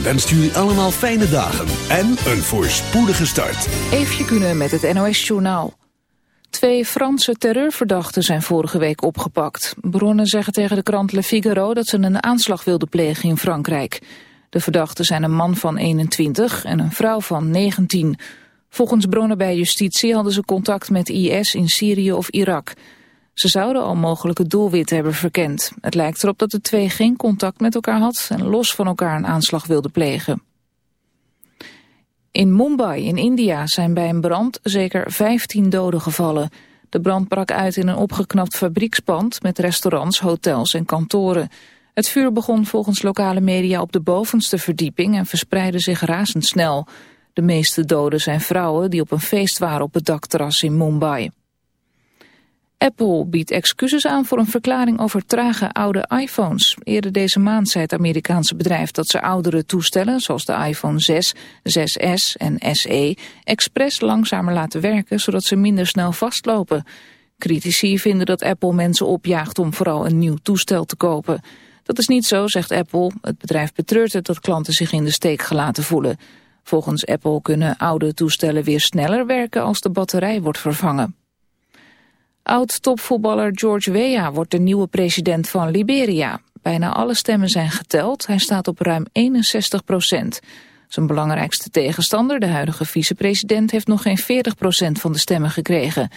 ZFM wenst jullie allemaal fijne dagen en een voorspoedige start. Even kunnen met het NOS Journaal. Twee Franse terreurverdachten zijn vorige week opgepakt. Bronnen zeggen tegen de krant Le Figaro dat ze een aanslag wilden plegen in Frankrijk. De verdachten zijn een man van 21 en een vrouw van 19. Volgens bronnen bij justitie hadden ze contact met IS in Syrië of Irak. Ze zouden al mogelijke doelwitten hebben verkend. Het lijkt erop dat de twee geen contact met elkaar had en los van elkaar een aanslag wilden plegen. In Mumbai in India zijn bij een brand zeker 15 doden gevallen. De brand brak uit in een opgeknapt fabriekspand met restaurants, hotels en kantoren. Het vuur begon volgens lokale media op de bovenste verdieping en verspreidde zich razendsnel. De meeste doden zijn vrouwen die op een feest waren op het dakterras in Mumbai. Apple biedt excuses aan voor een verklaring over trage oude iPhones. Eerder deze maand zei het Amerikaanse bedrijf dat ze oudere toestellen, zoals de iPhone 6, 6S en SE, expres langzamer laten werken, zodat ze minder snel vastlopen. Critici vinden dat Apple mensen opjaagt om vooral een nieuw toestel te kopen. Dat is niet zo, zegt Apple. Het bedrijf betreurt het dat klanten zich in de steek gelaten voelen. Volgens Apple kunnen oude toestellen weer sneller werken als de batterij wordt vervangen. Oud-topvoetballer George Weah wordt de nieuwe president van Liberia. Bijna alle stemmen zijn geteld. Hij staat op ruim 61 procent. Zijn belangrijkste tegenstander, de huidige vicepresident, heeft nog geen 40 procent van de stemmen gekregen.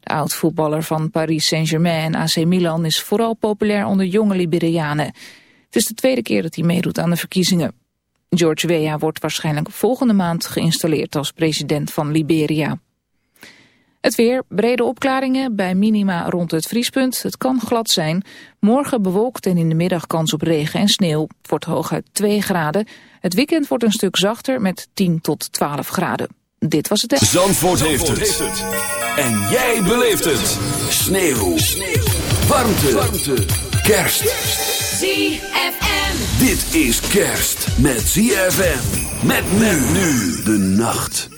De oud-voetballer van Paris Saint-Germain en AC Milan is vooral populair onder jonge Liberianen. Het is de tweede keer dat hij meedoet aan de verkiezingen. George Weah wordt waarschijnlijk volgende maand geïnstalleerd als president van Liberia. Het weer, brede opklaringen bij minima rond het vriespunt. Het kan glad zijn. Morgen bewolkt en in de middag kans op regen en sneeuw. Het wordt hooguit 2 graden. Het weekend wordt een stuk zachter met 10 tot 12 graden. Dit was het... Zandvoort, heeft, het. En jij beleeft het. Sneeuw. sneeuw. Warmte. Warmte. Kerst. ZFM. Dit is kerst met ZFM. Met men nu de nacht.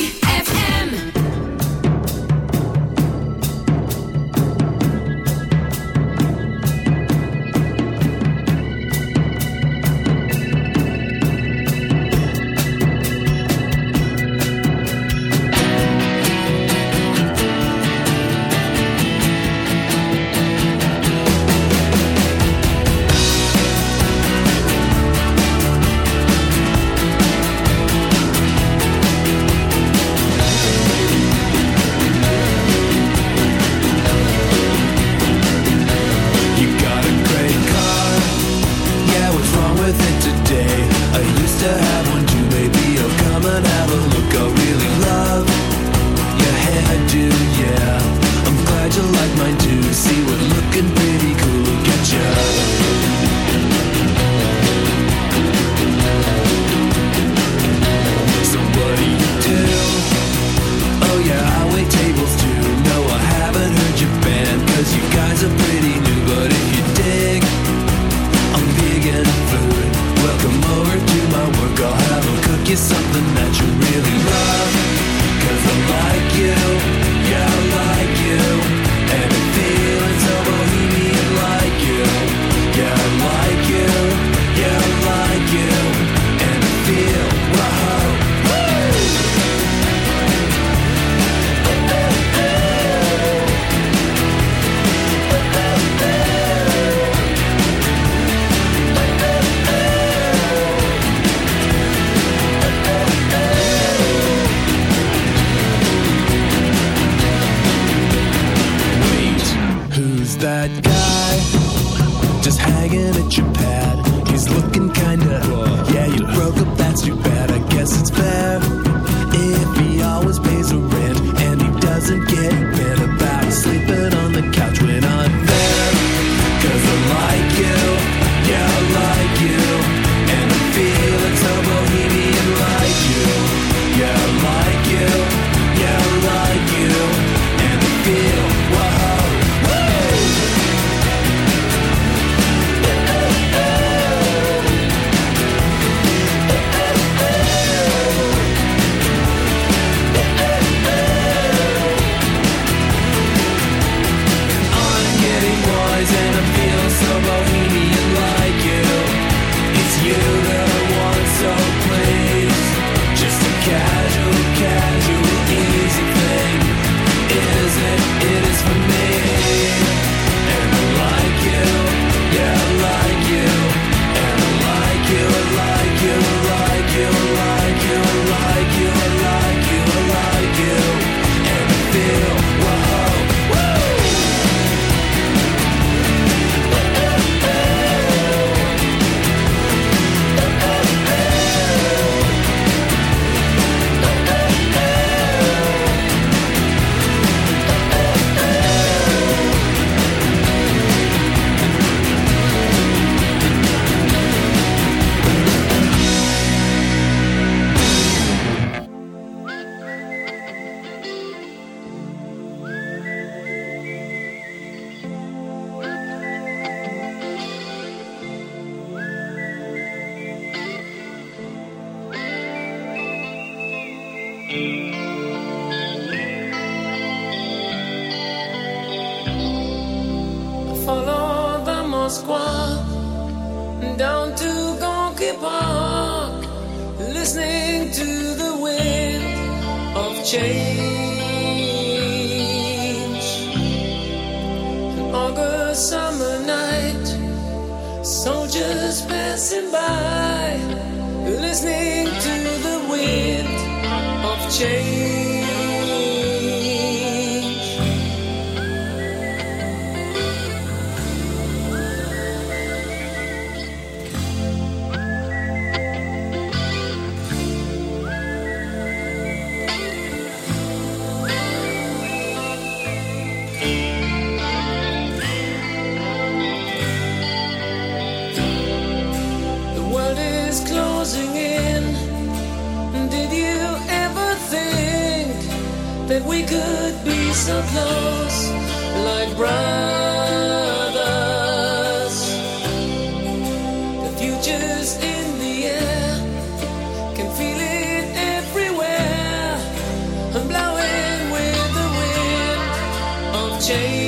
I'm blowing with the wind of change.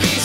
be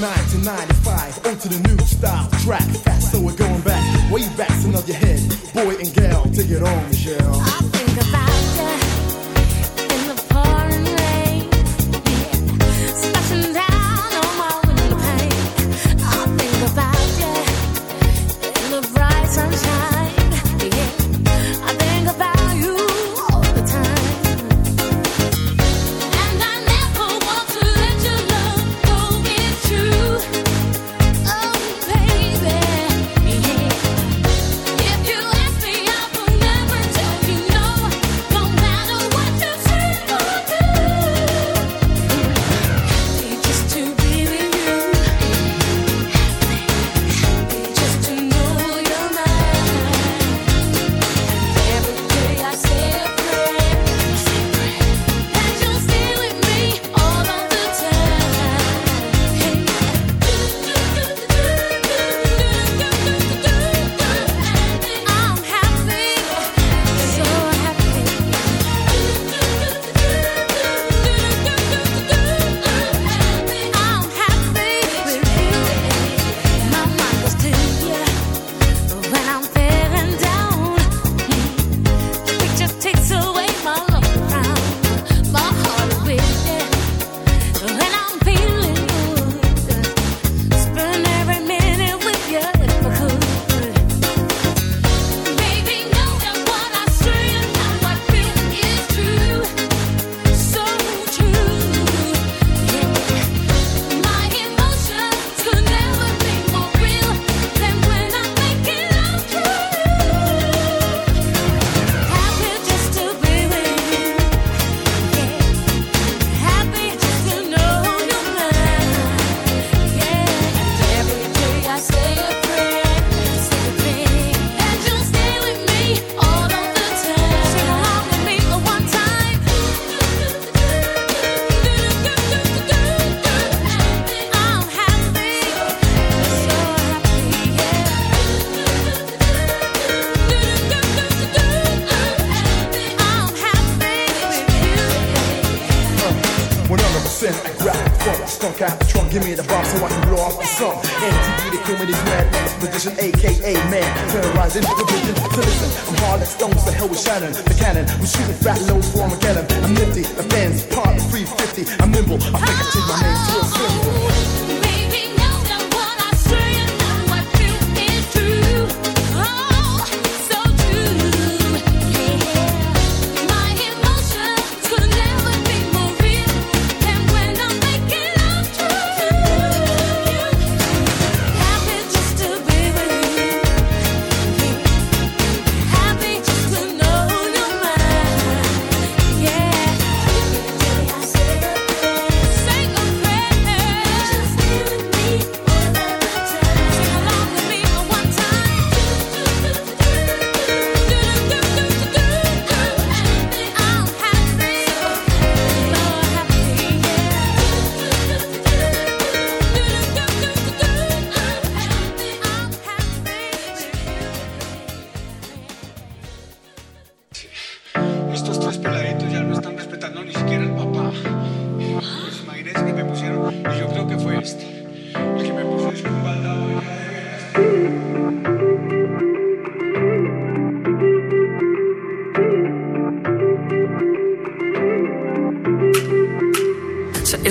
nine to ninety-five, on to the new style track. Fast, so we're going back, way back, to nod your head, boy and gal, take it on, Michelle. Shannon. The cannon, I'm shooting fat loads for Armageddon. I'm nifty, the fans part 350. I'm nimble, I think I changed my name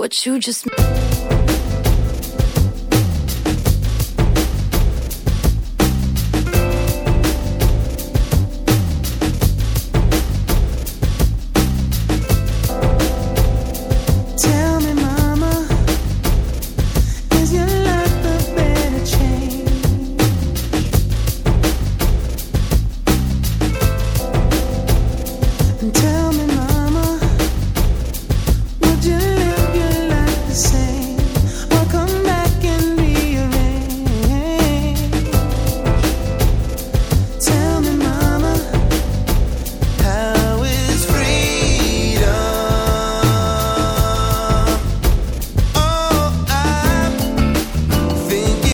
What you just